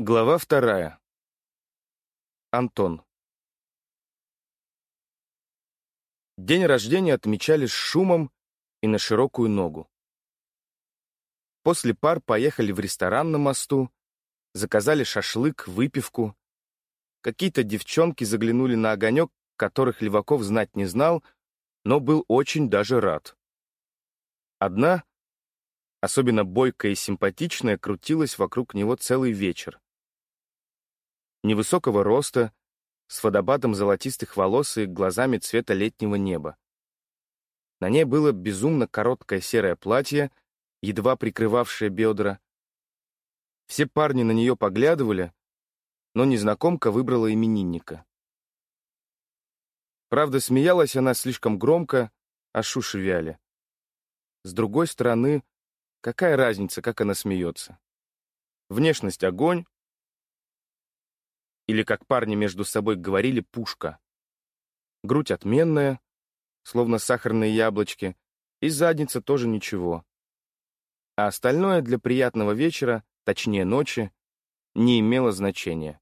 Глава вторая. Антон. День рождения отмечали с шумом и на широкую ногу. После пар поехали в ресторан на мосту, заказали шашлык, выпивку. Какие-то девчонки заглянули на огонек, которых Леваков знать не знал, но был очень даже рад. Одна, особенно бойкая и симпатичная, крутилась вокруг него целый вечер невысокого роста, с водопадом золотистых волос и глазами цвета летнего неба. На ней было безумно короткое серое платье, едва прикрывавшее бедра. Все парни на нее поглядывали, но незнакомка выбрала именинника. Правда, смеялась она слишком громко, а шуши вяли. С другой стороны, какая разница, как она смеется? Внешность — огонь, или, как парни между собой говорили, пушка. Грудь отменная, словно сахарные яблочки, и задница тоже ничего. А остальное для приятного вечера, точнее ночи, не имело значения.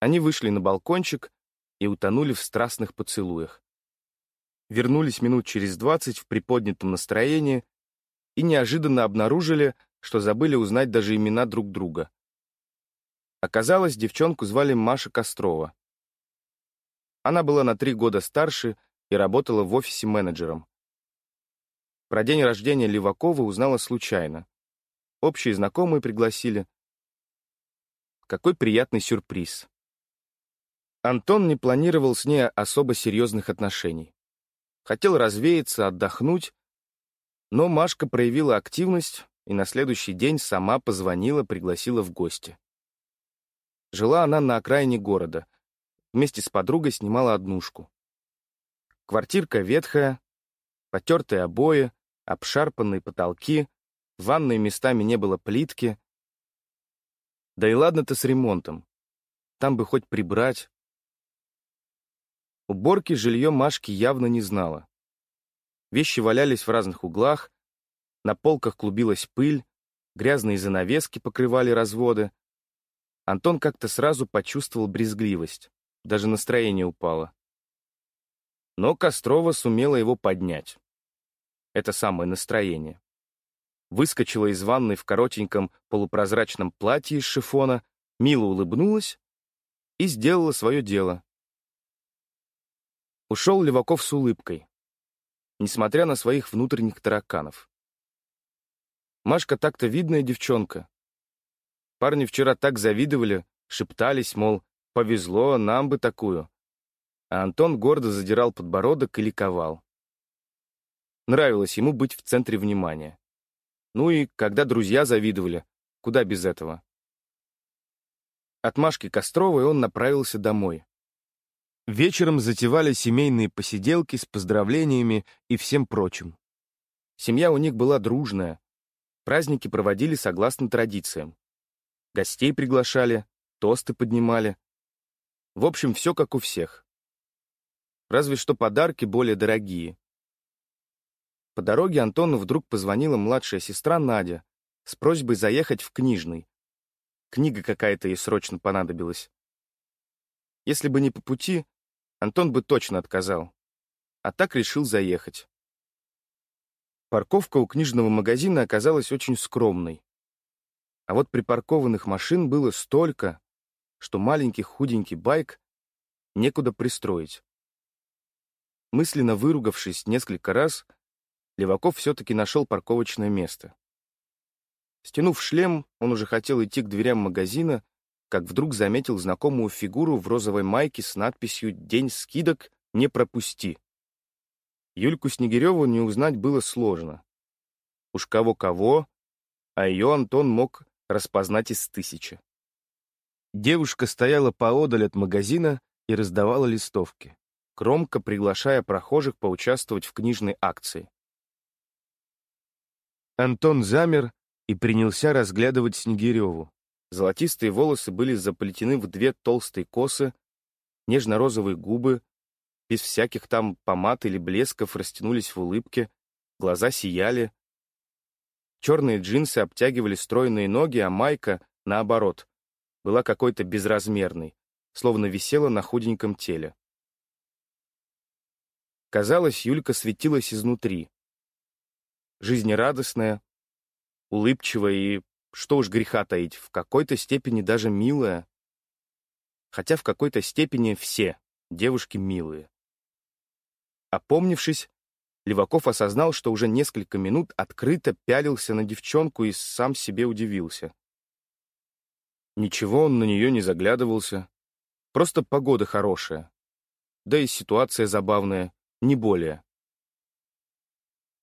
Они вышли на балкончик и утонули в страстных поцелуях. Вернулись минут через двадцать в приподнятом настроении и неожиданно обнаружили, что забыли узнать даже имена друг друга. Оказалось, девчонку звали Маша Кострова. Она была на три года старше и работала в офисе менеджером. Про день рождения Левакова узнала случайно. Общие знакомые пригласили. Какой приятный сюрприз. Антон не планировал с ней особо серьезных отношений. Хотел развеяться, отдохнуть, но Машка проявила активность и на следующий день сама позвонила, пригласила в гости. Жила она на окраине города. Вместе с подругой снимала однушку. Квартирка ветхая, потертые обои, обшарпанные потолки, в ванной местами не было плитки. Да и ладно-то с ремонтом. Там бы хоть прибрать. Уборки жилье Машки явно не знала. Вещи валялись в разных углах, на полках клубилась пыль, грязные занавески покрывали разводы, Антон как-то сразу почувствовал брезгливость, даже настроение упало. Но Кострова сумела его поднять. Это самое настроение. Выскочила из ванной в коротеньком полупрозрачном платье из шифона, мило улыбнулась и сделала свое дело. Ушел Леваков с улыбкой, несмотря на своих внутренних тараканов. Машка так-то видная девчонка, Парни вчера так завидовали, шептались, мол, повезло, нам бы такую. А Антон гордо задирал подбородок и ликовал. Нравилось ему быть в центре внимания. Ну и когда друзья завидовали, куда без этого. От Машки Костровой он направился домой. Вечером затевали семейные посиделки с поздравлениями и всем прочим. Семья у них была дружная. Праздники проводили согласно традициям. Гостей приглашали, тосты поднимали. В общем, все как у всех. Разве что подарки более дорогие. По дороге Антону вдруг позвонила младшая сестра Надя с просьбой заехать в книжный. Книга какая-то ей срочно понадобилась. Если бы не по пути, Антон бы точно отказал. А так решил заехать. Парковка у книжного магазина оказалась очень скромной. А вот припаркованных машин было столько, что маленький худенький байк некуда пристроить. Мысленно выругавшись несколько раз, Леваков все-таки нашел парковочное место. Стянув шлем, он уже хотел идти к дверям магазина, как вдруг заметил знакомую фигуру в розовой майке с надписью «День скидок, не пропусти». Юльку Снегиреву не узнать было сложно. Уж кого-кого, а ее Антон мог распознать из тысячи. Девушка стояла поодаль от магазина и раздавала листовки, громко приглашая прохожих поучаствовать в книжной акции. Антон замер и принялся разглядывать Снегиреву. Золотистые волосы были заплетены в две толстые косы, нежно-розовые губы, без всяких там помад или блесков растянулись в улыбке, глаза сияли, Черные джинсы обтягивали стройные ноги, а майка, наоборот, была какой-то безразмерной, словно висела на худеньком теле. Казалось, Юлька светилась изнутри. Жизнерадостная, улыбчивая и, что уж греха таить, в какой-то степени даже милая. Хотя в какой-то степени все девушки милые. Опомнившись, Леваков осознал, что уже несколько минут открыто пялился на девчонку и сам себе удивился. Ничего он на нее не заглядывался. Просто погода хорошая. Да и ситуация забавная, не более.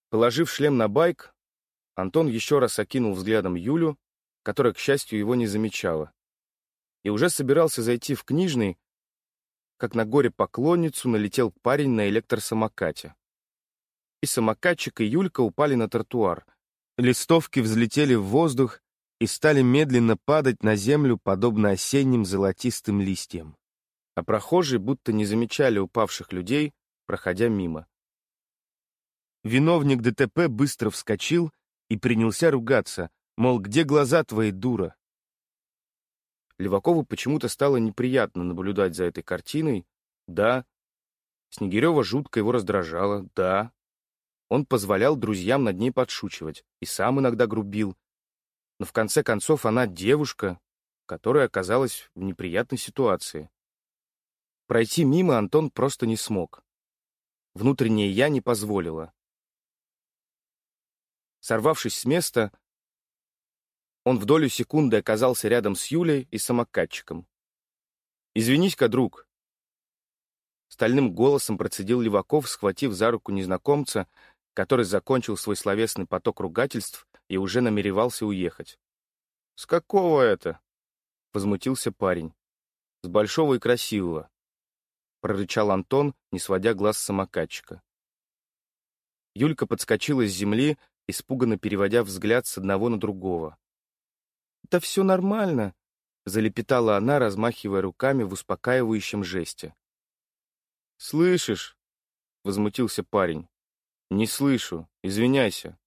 Положив шлем на байк, Антон еще раз окинул взглядом Юлю, которая, к счастью, его не замечала, и уже собирался зайти в книжный, как на горе поклонницу налетел парень на электросамокате. И самокатчик, и Юлька упали на тротуар. Листовки взлетели в воздух и стали медленно падать на землю, подобно осенним золотистым листьям. А прохожие будто не замечали упавших людей, проходя мимо. Виновник ДТП быстро вскочил и принялся ругаться, мол, где глаза твои, дура? Левакову почему-то стало неприятно наблюдать за этой картиной. Да, Снегирева жутко его раздражала, да. Он позволял друзьям над ней подшучивать и сам иногда грубил. Но в конце концов она девушка, которая оказалась в неприятной ситуации. Пройти мимо Антон просто не смог. Внутреннее «я» не позволило. Сорвавшись с места, он в долю секунды оказался рядом с Юлей и самокатчиком. «Извинись-ка, друг!» Стальным голосом процедил Леваков, схватив за руку незнакомца, который закончил свой словесный поток ругательств и уже намеревался уехать. «С какого это?» — возмутился парень. «С большого и красивого», — прорычал Антон, не сводя глаз с самокатчика. Юлька подскочила с земли, испуганно переводя взгляд с одного на другого. «Да все нормально», — залепетала она, размахивая руками в успокаивающем жесте. «Слышишь?» — возмутился парень. «Не слышу. Извиняйся».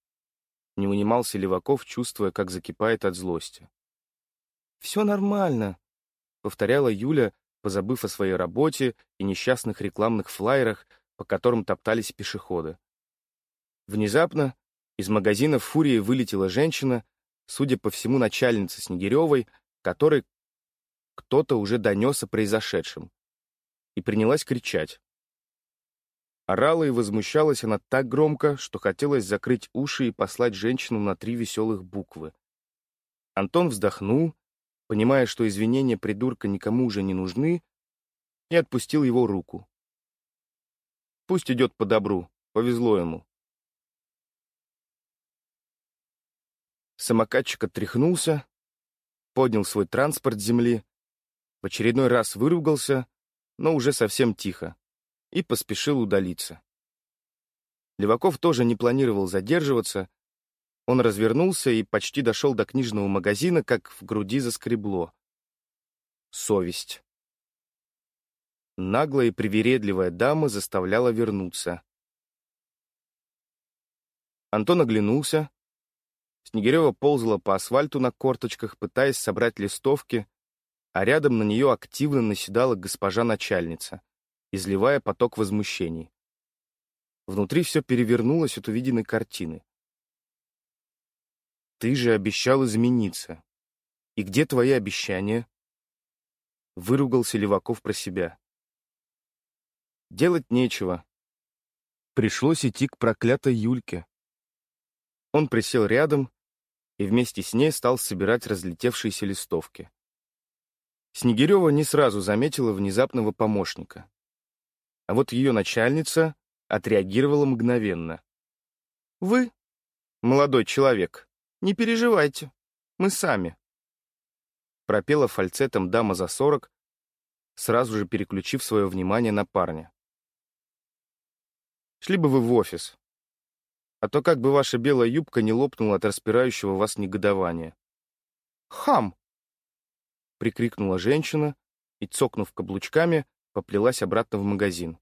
Не унимался Леваков, чувствуя, как закипает от злости. «Все нормально», — повторяла Юля, позабыв о своей работе и несчастных рекламных флайерах, по которым топтались пешеходы. Внезапно из магазина в фурии вылетела женщина, судя по всему, начальница Снегиревой, которой кто-то уже донес о произошедшем, и принялась кричать. Орала и возмущалась она так громко, что хотелось закрыть уши и послать женщину на три веселых буквы. Антон вздохнул, понимая, что извинения придурка никому уже не нужны, и отпустил его руку. Пусть идет по добру, повезло ему. Самокатчик отряхнулся, поднял свой транспорт с земли, в очередной раз выругался, но уже совсем тихо, и поспешил удалиться. Леваков тоже не планировал задерживаться. Он развернулся и почти дошел до книжного магазина, как в груди заскребло. Совесть. Наглая и привередливая дама заставляла вернуться. Антон оглянулся, Снегирева ползала по асфальту на корточках, пытаясь собрать листовки, а рядом на нее активно наседала госпожа начальница, изливая поток возмущений. Внутри все перевернулось от увиденной картины. «Ты же обещал измениться. И где твои обещания?» Выругался Леваков про себя. Делать нечего. Пришлось идти к проклятой Юльке. Он присел рядом и вместе с ней стал собирать разлетевшиеся листовки. Снегирева не сразу заметила внезапного помощника. А вот ее начальница отреагировала мгновенно. «Вы, молодой человек, не переживайте, мы сами», пропела фальцетом дама за сорок, сразу же переключив свое внимание на парня. «Шли бы вы в офис, а то как бы ваша белая юбка не лопнула от распирающего вас негодования. «Хам!» — прикрикнула женщина и, цокнув каблучками, поплелась обратно в магазин.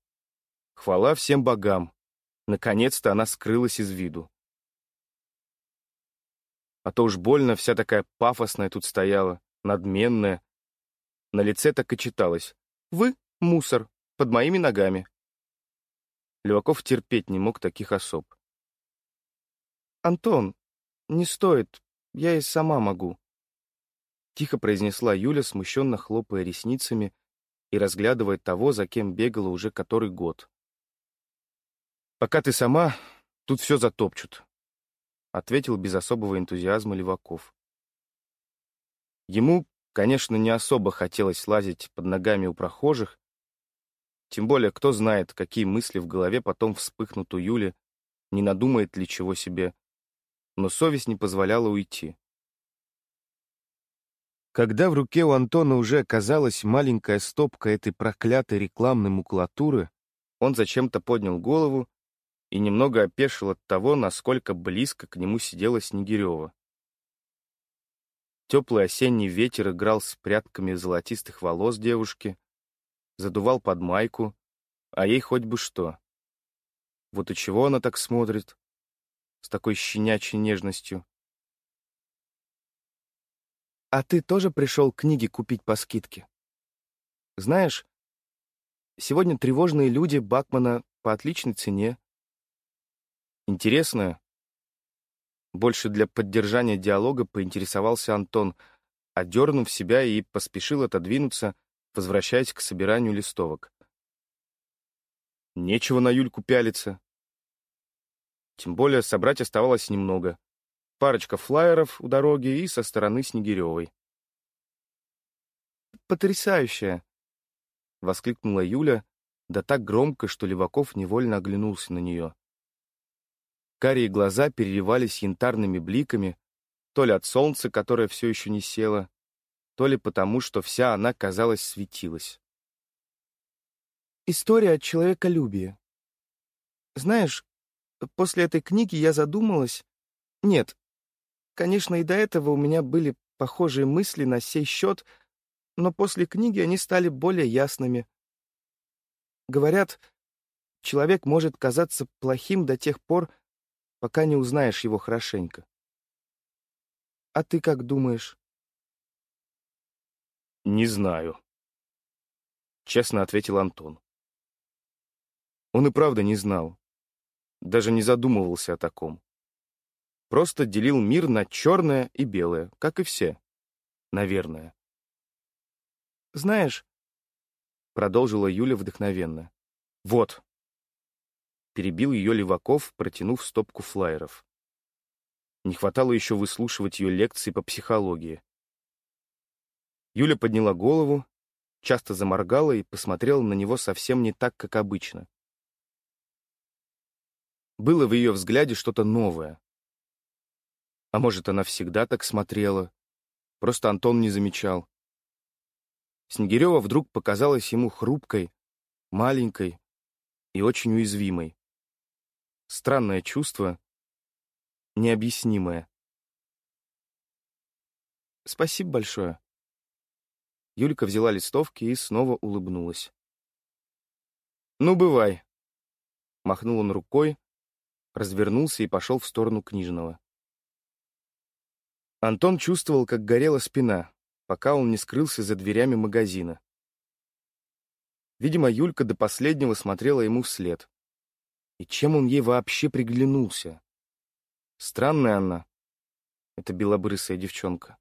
Хвала всем богам! Наконец-то она скрылась из виду. А то уж больно вся такая пафосная тут стояла. надменная. На лице так и читалось. «Вы — мусор, под моими ногами». Леваков терпеть не мог таких особ. «Антон, не стоит, я и сама могу», — тихо произнесла Юля, смущенно хлопая ресницами и разглядывая того, за кем бегала уже который год. «Пока ты сама, тут все затопчут», — ответил без особого энтузиазма Леваков. Ему, конечно, не особо хотелось лазить под ногами у прохожих, тем более кто знает, какие мысли в голове потом вспыхнут у Юли, не надумает ли чего себе, но совесть не позволяла уйти. Когда в руке у Антона уже оказалась маленькая стопка этой проклятой рекламной макулатуры, он зачем-то поднял голову и немного опешил от того, насколько близко к нему сидела Снегирева. Теплый осенний ветер играл с прядками золотистых волос девушки, задувал под майку, а ей хоть бы что. Вот и чего она так смотрит, с такой щенячьей нежностью. «А ты тоже пришел книги купить по скидке? Знаешь, сегодня тревожные люди Бакмана по отличной цене. Интересно, больше для поддержания диалога поинтересовался Антон, одернув себя и поспешил отодвинуться, возвращаясь к собиранию листовок. Нечего на Юльку пялиться. Тем более собрать оставалось немного. Парочка флаеров у дороги и со стороны Снегиревой. «Потрясающая!» — воскликнула Юля, да так громко, что Леваков невольно оглянулся на нее. Карие глаза переливались янтарными бликами, то ли от солнца, которое все еще не село, то ли потому, что вся она, казалось, светилась. История от человеколюбия. Знаешь, после этой книги я задумалась... Нет, конечно, и до этого у меня были похожие мысли на сей счет, но после книги они стали более ясными. Говорят, человек может казаться плохим до тех пор, пока не узнаешь его хорошенько. А ты как думаешь? Не знаю, честно ответил Антон. Он и правда не знал, даже не задумывался о таком. Просто делил мир на черное и белое, как и все. Наверное. «Знаешь», — продолжила Юля вдохновенно, — «вот, перебил ее Леваков, протянув стопку флаеров. Не хватало еще выслушивать ее лекции по психологии. Юля подняла голову, часто заморгала и посмотрела на него совсем не так, как обычно. Было в ее взгляде что-то новое. А может, она всегда так смотрела, просто Антон не замечал. Снегирева вдруг показалась ему хрупкой, маленькой и очень уязвимой. Странное чувство, необъяснимое. Спасибо большое. Юлька взяла листовки и снова улыбнулась. «Ну, бывай!» Махнул он рукой, развернулся и пошел в сторону книжного. Антон чувствовал, как горела спина, пока он не скрылся за дверями магазина. Видимо, Юлька до последнего смотрела ему вслед. И чем он ей вообще приглянулся? Странная она, эта белобрысая девчонка.